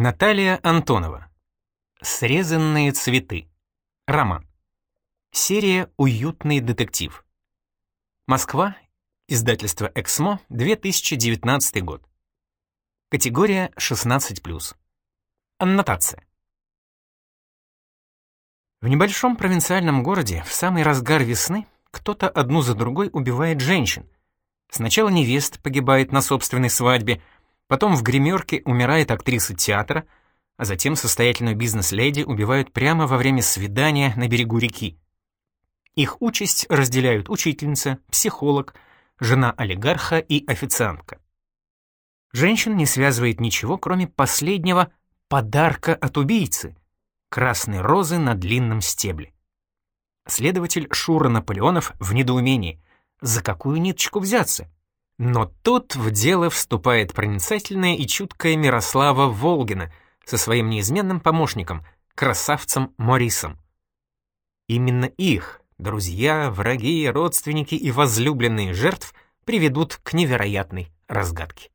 Наталья Антонова. Срезанные цветы. Роман. Серия «Уютный детектив». Москва. Издательство «Эксмо», 2019 год. Категория 16+. Аннотация. В небольшом провинциальном городе в самый разгар весны кто-то одну за другой убивает женщин. Сначала невеста погибает на собственной свадьбе, потом в гримерке умирает актриса театра, а затем состоятельную бизнес-леди убивают прямо во время свидания на берегу реки. Их участь разделяют учительница, психолог, жена олигарха и официантка. Женщин не связывает ничего, кроме последнего подарка от убийцы — красной розы на длинном стебле. Следователь Шура Наполеонов в недоумении. За какую ниточку взяться? Но тут в дело вступает проницательная и чуткая Мирослава Волгина со своим неизменным помощником, красавцем Морисом. Именно их друзья, враги, родственники и возлюбленные жертв приведут к невероятной разгадке.